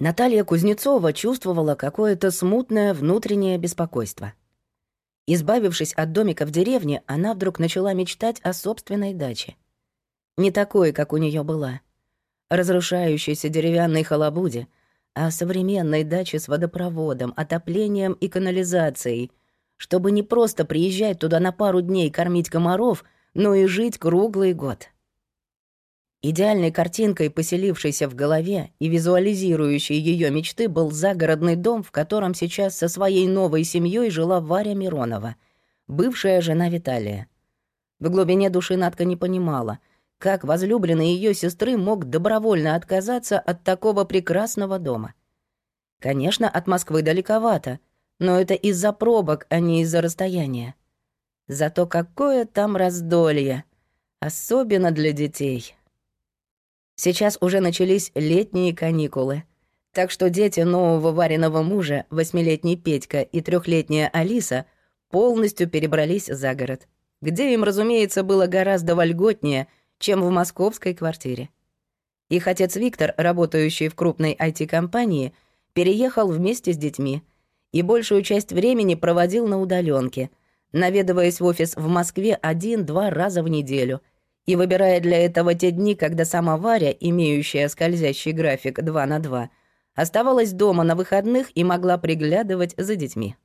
Наталья Кузнецова чувствовала какое-то смутное внутреннее беспокойство. Избавившись от домика в деревне, она вдруг начала мечтать о собственной даче. Не такой, как у нее была. Разрушающейся деревянной халабуде, а современной даче с водопроводом, отоплением и канализацией, чтобы не просто приезжать туда на пару дней кормить комаров, но и жить круглый год. Идеальной картинкой, поселившейся в голове и визуализирующей ее мечты, был загородный дом, в котором сейчас со своей новой семьей жила Варя Миронова, бывшая жена Виталия. В глубине души Надка не понимала, как возлюбленный ее сестры мог добровольно отказаться от такого прекрасного дома. Конечно, от Москвы далековато, но это из-за пробок, а не из-за расстояния. Зато какое там раздолье, особенно для детей. Сейчас уже начались летние каникулы. Так что дети нового вареного мужа, восьмилетний Петька и трехлетняя Алиса, полностью перебрались за город, где им, разумеется, было гораздо вольготнее, чем в московской квартире. Их отец Виктор, работающий в крупной IT-компании, переехал вместе с детьми и большую часть времени проводил на удаленке, наведываясь в офис в Москве один-два раза в неделю — и выбирая для этого те дни, когда сама Варя, имеющая скользящий график 2 на 2, оставалась дома на выходных и могла приглядывать за детьми.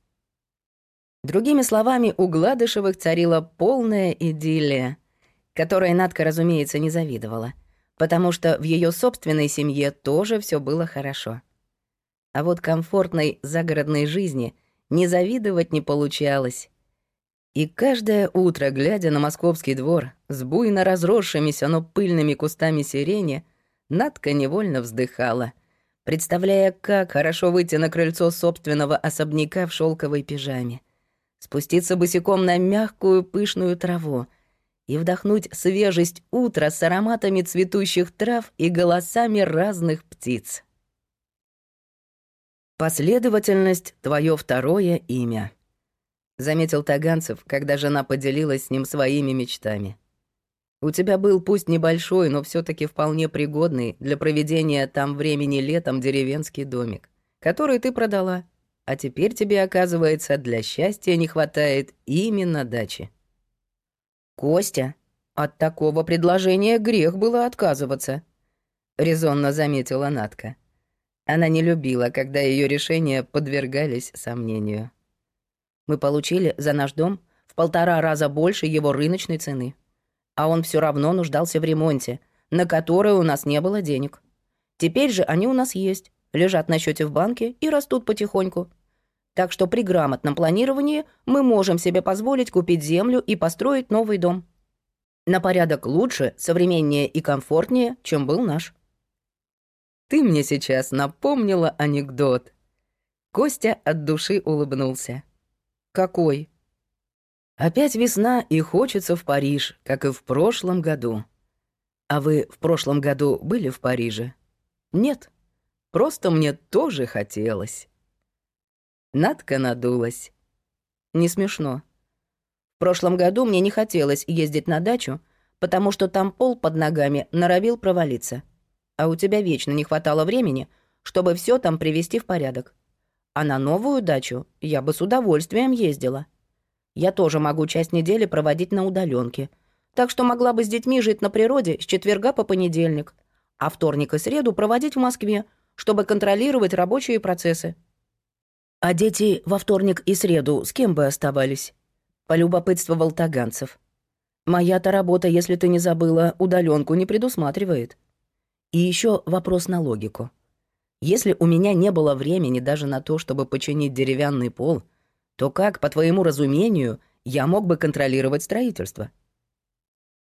Другими словами, у Гладышевых царила полная идиллия, которой Надка, разумеется, не завидовала, потому что в ее собственной семье тоже все было хорошо. А вот комфортной загородной жизни не завидовать не получалось. И каждое утро, глядя на московский двор с буйно разросшимися, но пыльными кустами сирени, Надка невольно вздыхала, представляя, как хорошо выйти на крыльцо собственного особняка в шелковой пижаме, спуститься босиком на мягкую пышную траву и вдохнуть свежесть утра с ароматами цветущих трав и голосами разных птиц. Последовательность — твое второе имя — заметил Таганцев, когда жена поделилась с ним своими мечтами. У тебя был пусть небольшой, но все таки вполне пригодный для проведения там времени летом деревенский домик, который ты продала, а теперь тебе, оказывается, для счастья не хватает именно дачи. Костя, от такого предложения грех было отказываться, резонно заметила Натка. Она не любила, когда ее решения подвергались сомнению. Мы получили за наш дом в полтора раза больше его рыночной цены. А он все равно нуждался в ремонте, на который у нас не было денег. Теперь же они у нас есть, лежат на счете в банке и растут потихоньку. Так что при грамотном планировании мы можем себе позволить купить землю и построить новый дом. На порядок лучше, современнее и комфортнее, чем был наш. Ты мне сейчас напомнила анекдот. Костя от души улыбнулся. «Какой?» «Опять весна, и хочется в Париж, как и в прошлом году». «А вы в прошлом году были в Париже?» «Нет, просто мне тоже хотелось». Надка надулась. «Не смешно. В прошлом году мне не хотелось ездить на дачу, потому что там пол под ногами норовил провалиться. А у тебя вечно не хватало времени, чтобы все там привести в порядок. А на новую дачу я бы с удовольствием ездила. Я тоже могу часть недели проводить на удаленке, так что могла бы с детьми жить на природе с четверга по понедельник, а вторник и среду проводить в Москве, чтобы контролировать рабочие процессы. А дети во вторник и среду с кем бы оставались? Полюбопытствовал Таганцев. Моя-то работа, если ты не забыла, удаленку не предусматривает. И еще вопрос на логику. Если у меня не было времени даже на то, чтобы починить деревянный пол, то как, по твоему разумению, я мог бы контролировать строительство?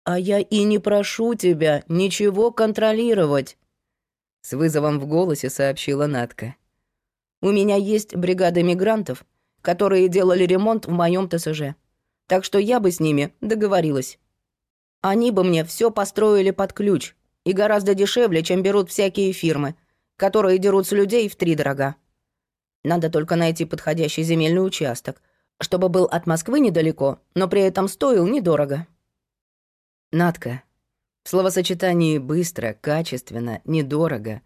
А я и не прошу тебя ничего контролировать, с вызовом в голосе сообщила Натка. У меня есть бригада мигрантов, которые делали ремонт в моем ТСЖ. Так что я бы с ними договорилась. Они бы мне все построили под ключ и гораздо дешевле, чем берут всякие фирмы — которые дерут с людей в три дорога. Надо только найти подходящий земельный участок, чтобы был от Москвы недалеко, но при этом стоил недорого. Надка. В словосочетании «быстро», «качественно», «недорого»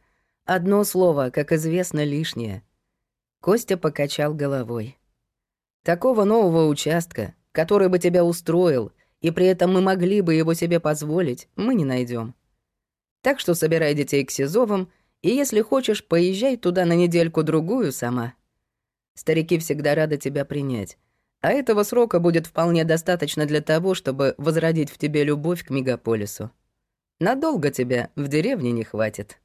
Одно слово, как известно, лишнее. Костя покачал головой. Такого нового участка, который бы тебя устроил, и при этом мы могли бы его себе позволить, мы не найдем. Так что собирай детей к Сизовым, и если хочешь, поезжай туда на недельку-другую сама. Старики всегда рады тебя принять. А этого срока будет вполне достаточно для того, чтобы возродить в тебе любовь к мегаполису. Надолго тебя в деревне не хватит.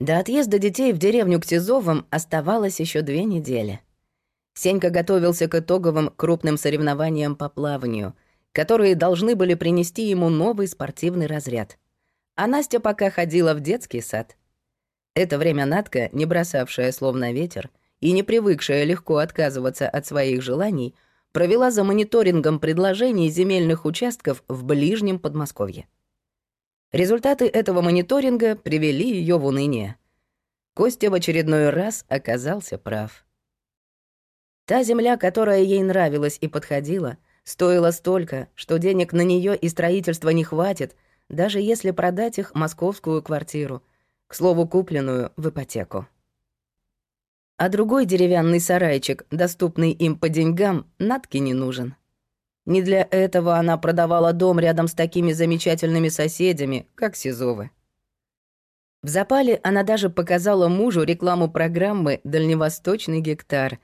До отъезда детей в деревню к Тизовым оставалось еще две недели. Сенька готовился к итоговым крупным соревнованиям по плаванию, которые должны были принести ему новый спортивный разряд. А Настя пока ходила в детский сад. Это время Натка, не бросавшая словно ветер, и не привыкшая легко отказываться от своих желаний, провела за мониторингом предложений земельных участков в ближнем Подмосковье. Результаты этого мониторинга привели ее в уныние. Костя в очередной раз оказался прав. Та земля, которая ей нравилась и подходила, стоила столько, что денег на нее и строительство не хватит, даже если продать их московскую квартиру, к слову, купленную в ипотеку. А другой деревянный сарайчик, доступный им по деньгам, Натке не нужен. Не для этого она продавала дом рядом с такими замечательными соседями, как Сизовы. В запале она даже показала мужу рекламу программы «Дальневосточный гектар»,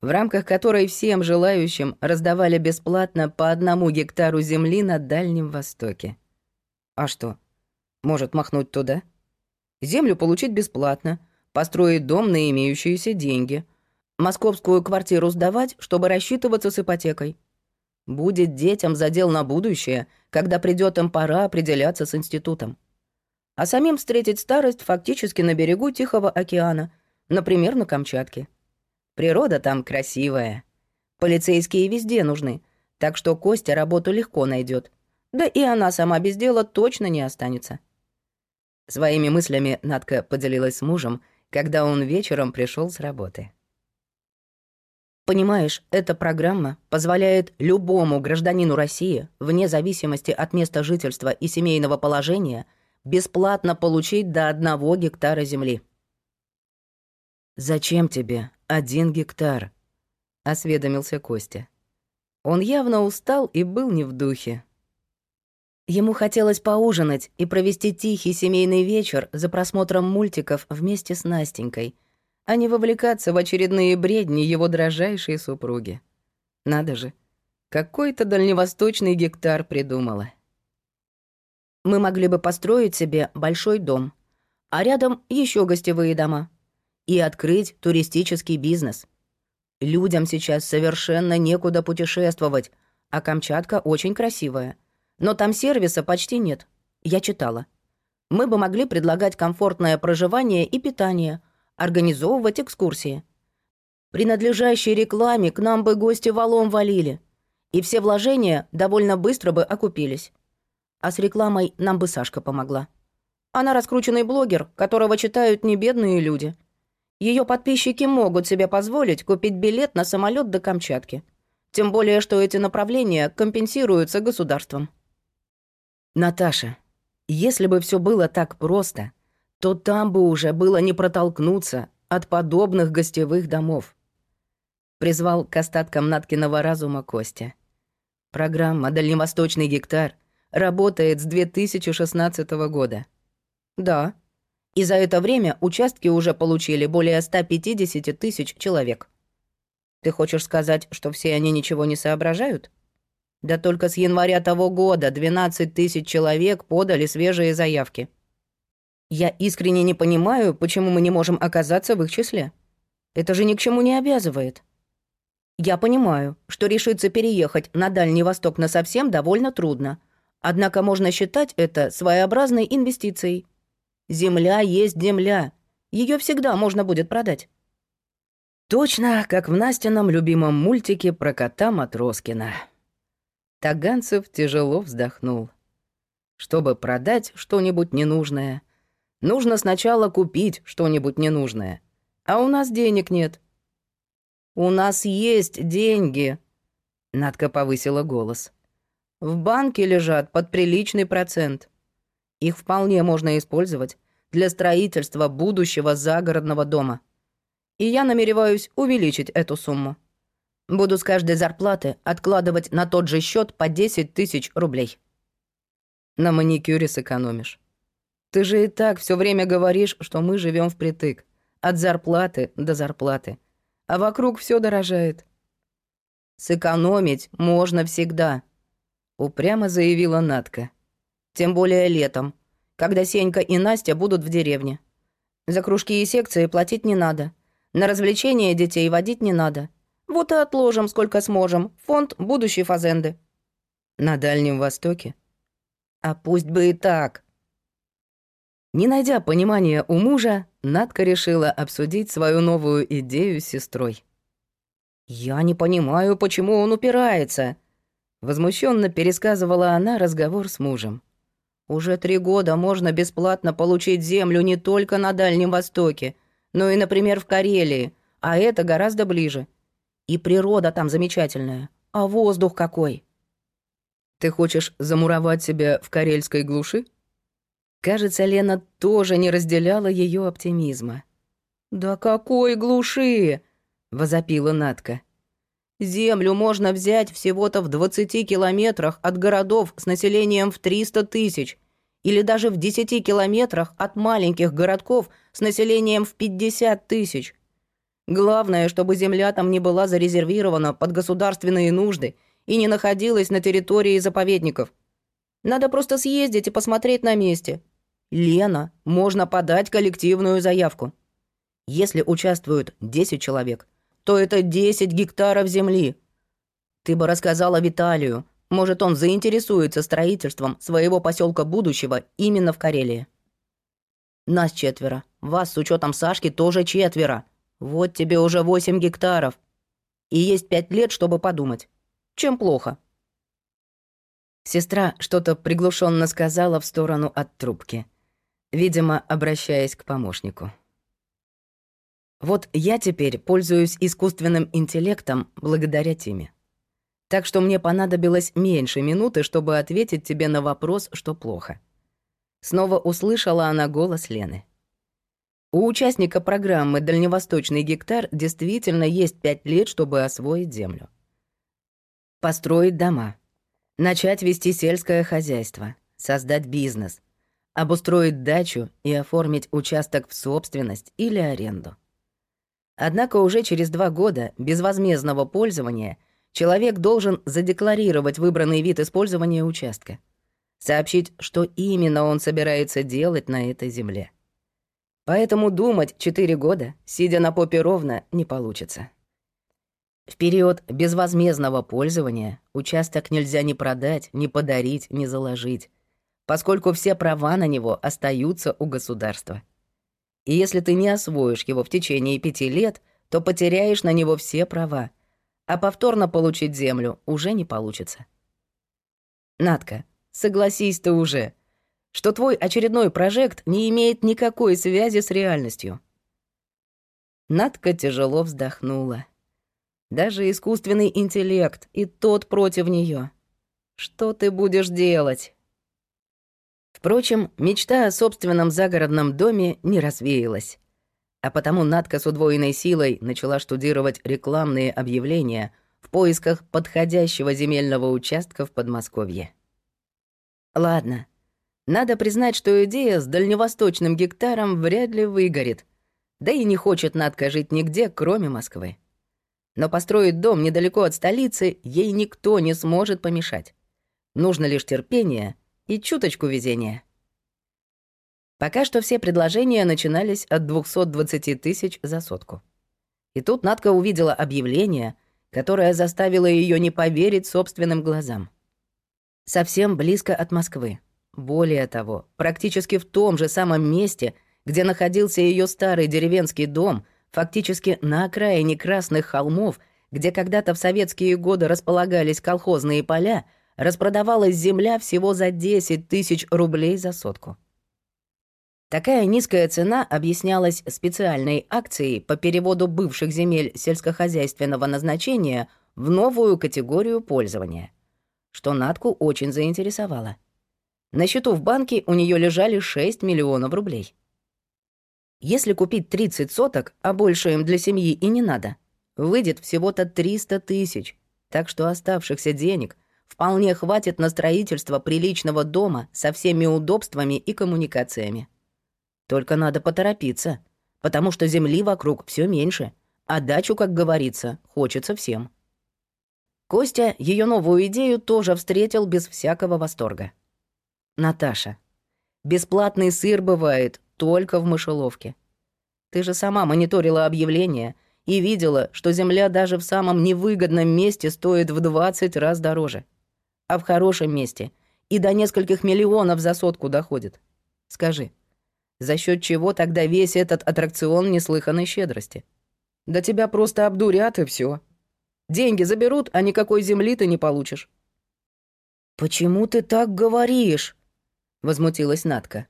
в рамках которой всем желающим раздавали бесплатно по одному гектару земли на Дальнем Востоке. А что, может махнуть туда? Землю получить бесплатно — построить дом на имеющиеся деньги, московскую квартиру сдавать, чтобы рассчитываться с ипотекой. Будет детям задел на будущее, когда придет им пора определяться с институтом. А самим встретить старость фактически на берегу Тихого океана, например, на Камчатке. Природа там красивая. Полицейские везде нужны, так что Костя работу легко найдет. Да и она сама без дела точно не останется. Своими мыслями Надка поделилась с мужем, когда он вечером пришел с работы. Понимаешь, эта программа позволяет любому гражданину России, вне зависимости от места жительства и семейного положения, бесплатно получить до одного гектара земли. «Зачем тебе один гектар?» — осведомился Костя. Он явно устал и был не в духе. Ему хотелось поужинать и провести тихий семейный вечер за просмотром мультиков вместе с Настенькой, а не вовлекаться в очередные бредни его дрожайшей супруги. Надо же, какой-то дальневосточный гектар придумала. Мы могли бы построить себе большой дом, а рядом еще гостевые дома и открыть туристический бизнес. Людям сейчас совершенно некуда путешествовать, а Камчатка очень красивая — но там сервиса почти нет. Я читала. Мы бы могли предлагать комфортное проживание и питание, организовывать экскурсии. При надлежащей рекламе к нам бы гости валом валили, и все вложения довольно быстро бы окупились. А с рекламой нам бы Сашка помогла. Она раскрученный блогер, которого читают не бедные люди. Ее подписчики могут себе позволить купить билет на самолет до Камчатки. Тем более, что эти направления компенсируются государством. Наташа, если бы все было так просто, то там бы уже было не протолкнуться от подобных гостевых домов. Призвал к остаткам Наткиного разума Костя. Программа «Дальневосточный гектар» работает с 2016 года. Да. И за это время участки уже получили более 150 тысяч человек. Ты хочешь сказать, что все они ничего не соображают? Да только с января того года 12 тысяч человек подали свежие заявки. Я искренне не понимаю, почему мы не можем оказаться в их числе. Это же ни к чему не обязывает. Я понимаю, что решиться переехать на Дальний Восток на совсем довольно трудно. Однако можно считать это своеобразной инвестицией. Земля есть земля. Ее всегда можно будет продать. Точно, как в Настином любимом мультике про кота Матроскина. Таганцев тяжело вздохнул. Чтобы продать что-нибудь ненужное, нужно сначала купить что-нибудь ненужное. А у нас денег нет. У нас есть деньги. Надка повысила голос. В банке лежат под приличный процент. Их вполне можно использовать, для строительства будущего загородного дома. И я намереваюсь увеличить эту сумму. Буду с каждой зарплаты откладывать на тот же счет по 10 тысяч рублей. На маникюре сэкономишь. Ты же и так все время говоришь, что мы живем впритык. От зарплаты до зарплаты. А вокруг все дорожает. Сэкономить можно всегда, упрямо заявила Натка. Тем более летом, когда Сенька и Настя будут в деревне. За кружки и секции платить не надо. На развлечения детей водить не надо. Вот и отложим, сколько сможем. Фонд будущей фазенды. На Дальнем Востоке? А пусть бы и так. Не найдя понимания у мужа, Надка решила обсудить свою новую идею с сестрой. «Я не понимаю, почему он упирается», — возмущенно пересказывала она разговор с мужем. «Уже три года можно бесплатно получить землю не только на Дальнем Востоке, но и, например, в Карелии, а это гораздо ближе. И природа там замечательная, а воздух какой!» «Ты хочешь замуровать себя в карельской глуши?» Кажется, Лена тоже не разделяла ее оптимизма. «Да какой глуши!» — возопила Натка. «Землю можно взять всего-то в 20 километрах от городов с населением в 300 тысяч или даже в 10 километрах от маленьких городков с населением в 50 тысяч. Главное, чтобы земля там не была зарезервирована под государственные нужды и не находилась на территории заповедников. Надо просто съездить и посмотреть на месте. Лена, можно подать коллективную заявку. Если участвуют 10 человек, то это 10 гектаров земли. Ты бы рассказала Виталию, может, он заинтересуется строительством своего поселка будущего именно в Карелии. Нас четверо. Вас с учетом Сашки тоже четверо. Вот тебе уже 8 гектаров. И есть пять лет, чтобы подумать. Чем плохо? Сестра что-то приглушенно сказала в сторону от трубки видимо, обращаясь к помощнику. Вот я теперь пользуюсь искусственным интеллектом благодаря Тиме. Так что мне понадобилось меньше минуты, чтобы ответить тебе на вопрос, что плохо. Снова услышала она голос Лены. У участника программы «Дальневосточный гектар» действительно есть пять лет, чтобы освоить землю. Построить дома, начать вести сельское хозяйство, создать бизнес — обустроить дачу и оформить участок в собственность или аренду. Однако уже через два года безвозмездного пользования человек должен задекларировать выбранный вид использования участка, сообщить, что именно он собирается делать на этой земле. Поэтому думать четыре года, сидя на попе ровно, не получится. В период безвозмездного пользования участок нельзя ни продать, ни подарить, ни заложить, поскольку все права на него остаются у государства. И если ты не освоишь его в течение пяти лет, то потеряешь на него все права, а повторно получить землю уже не получится. Надка, согласись ты уже, что твой очередной прожект не имеет никакой связи с реальностью. Надка тяжело вздохнула. Даже искусственный интеллект и тот против нее. Что ты будешь делать? Впрочем, мечта о собственном загородном доме не развеялась. А потому Надка с удвоенной силой начала штудировать рекламные объявления в поисках подходящего земельного участка в Подмосковье. Ладно, надо признать, что идея с дальневосточным гектаром вряд ли выгорит. Да и не хочет Надка жить нигде, кроме Москвы. Но построить дом недалеко от столицы ей никто не сможет помешать. Нужно лишь терпение и чуточку везения. Пока что все предложения начинались от 220 тысяч за сотку. И тут Надка увидела объявление, которое заставило ее не поверить собственным глазам. Совсем близко от Москвы. Более того, практически в том же самом месте, где находился ее старый деревенский дом, фактически на окраине Красных холмов, где когда-то в советские годы располагались колхозные поля — распродавалась земля всего за 10 тысяч рублей за сотку. Такая низкая цена объяснялась специальной акцией по переводу бывших земель сельскохозяйственного назначения в новую категорию пользования, что Натку очень заинтересовало. На счету в банке у нее лежали 6 миллионов рублей. Если купить 30 соток, а больше им для семьи и не надо, выйдет всего-то 300 тысяч, так что оставшихся денег вполне хватит на строительство приличного дома со всеми удобствами и коммуникациями. Только надо поторопиться, потому что земли вокруг все меньше, а дачу, как говорится, хочется всем. Костя ее новую идею тоже встретил без всякого восторга. Наташа, бесплатный сыр бывает только в мышеловке. Ты же сама мониторила объявления и видела, что земля даже в самом невыгодном месте стоит в 20 раз дороже. А в хорошем месте и до нескольких миллионов за сотку доходит. Скажи, за счет чего тогда весь этот аттракцион неслыханной щедрости? Да тебя просто обдурят и все. Деньги заберут, а никакой земли ты не получишь. «Почему ты так говоришь?» — возмутилась Натка.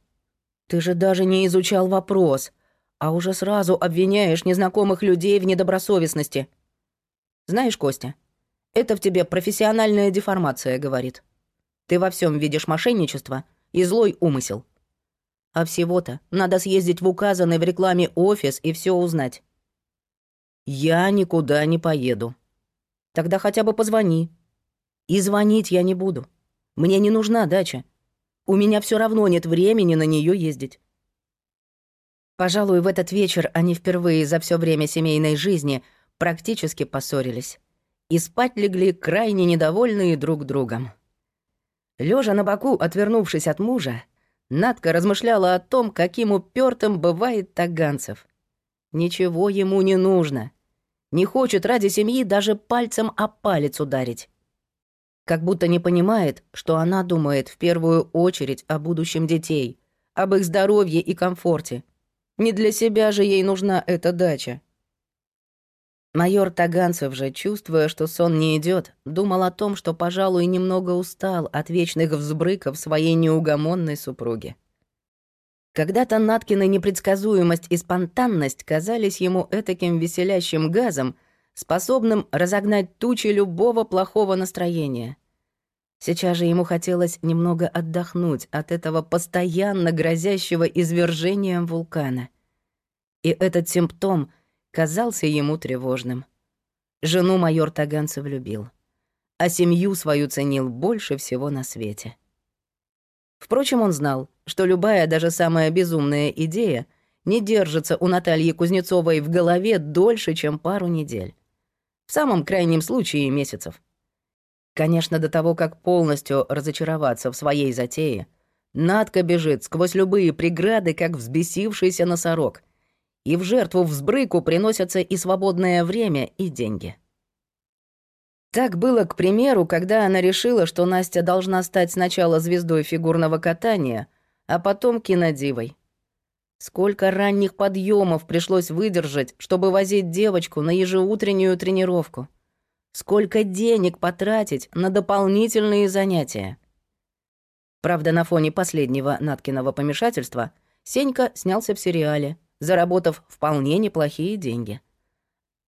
«Ты же даже не изучал вопрос, а уже сразу обвиняешь незнакомых людей в недобросовестности. Знаешь, Костя, это в тебе профессиональная деформация, говорит. Ты во всем видишь мошенничество и злой умысел. А всего-то надо съездить в указанный в рекламе офис и все узнать. Я никуда не поеду. Тогда хотя бы позвони. И звонить я не буду. Мне не нужна дача. У меня все равно нет времени на нее ездить. Пожалуй, в этот вечер они впервые за все время семейной жизни практически поссорились. И спать легли крайне недовольные друг другом. Лежа на боку, отвернувшись от мужа, Надка размышляла о том, каким упертым бывает Таганцев. Ничего ему не нужно. Не хочет ради семьи даже пальцем о палец ударить. Как будто не понимает, что она думает в первую очередь о будущем детей, об их здоровье и комфорте. Не для себя же ей нужна эта дача. Майор Таганцев же, чувствуя, что сон не идет, думал о том, что, пожалуй, немного устал от вечных взбрыков своей неугомонной супруги. Когда-то Наткина непредсказуемость и спонтанность казались ему этаким веселящим газом, способным разогнать тучи любого плохого настроения. Сейчас же ему хотелось немного отдохнуть от этого постоянно грозящего извержением вулкана. И этот симптом — казался ему тревожным. Жену майор Таганцев любил, а семью свою ценил больше всего на свете. Впрочем, он знал, что любая, даже самая безумная идея не держится у Натальи Кузнецовой в голове дольше, чем пару недель. В самом крайнем случае месяцев. Конечно, до того, как полностью разочароваться в своей затее, Надка бежит сквозь любые преграды, как взбесившийся носорог — и в жертву взбрыку приносятся и свободное время, и деньги. Так было, к примеру, когда она решила, что Настя должна стать сначала звездой фигурного катания, а потом кинодивой. Сколько ранних подъемов пришлось выдержать, чтобы возить девочку на ежеутреннюю тренировку. Сколько денег потратить на дополнительные занятия. Правда, на фоне последнего Наткиного помешательства Сенька снялся в сериале — заработав вполне неплохие деньги.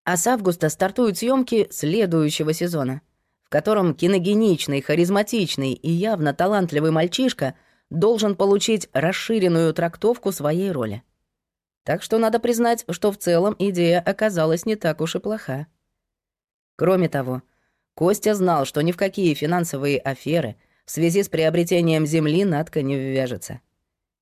А с августа стартуют съемки следующего сезона, в котором киногеничный, харизматичный и явно талантливый мальчишка должен получить расширенную трактовку своей роли. Так что надо признать, что в целом идея оказалась не так уж и плоха. Кроме того, Костя знал, что ни в какие финансовые аферы в связи с приобретением земли Надка не ввяжется.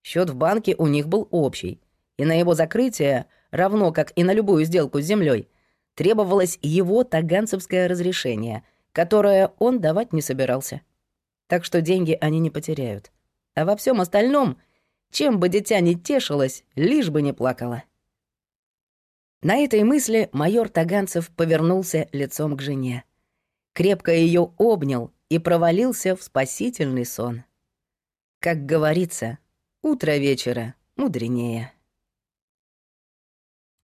Счет в банке у них был общий — и на его закрытие, равно как и на любую сделку с землей, требовалось его таганцевское разрешение, которое он давать не собирался. Так что деньги они не потеряют. А во всем остальном, чем бы дитя не тешилось, лишь бы не плакало. На этой мысли майор Таганцев повернулся лицом к жене. Крепко ее обнял и провалился в спасительный сон. Как говорится, утро вечера мудренее.